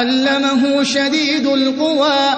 علمه شديد القوى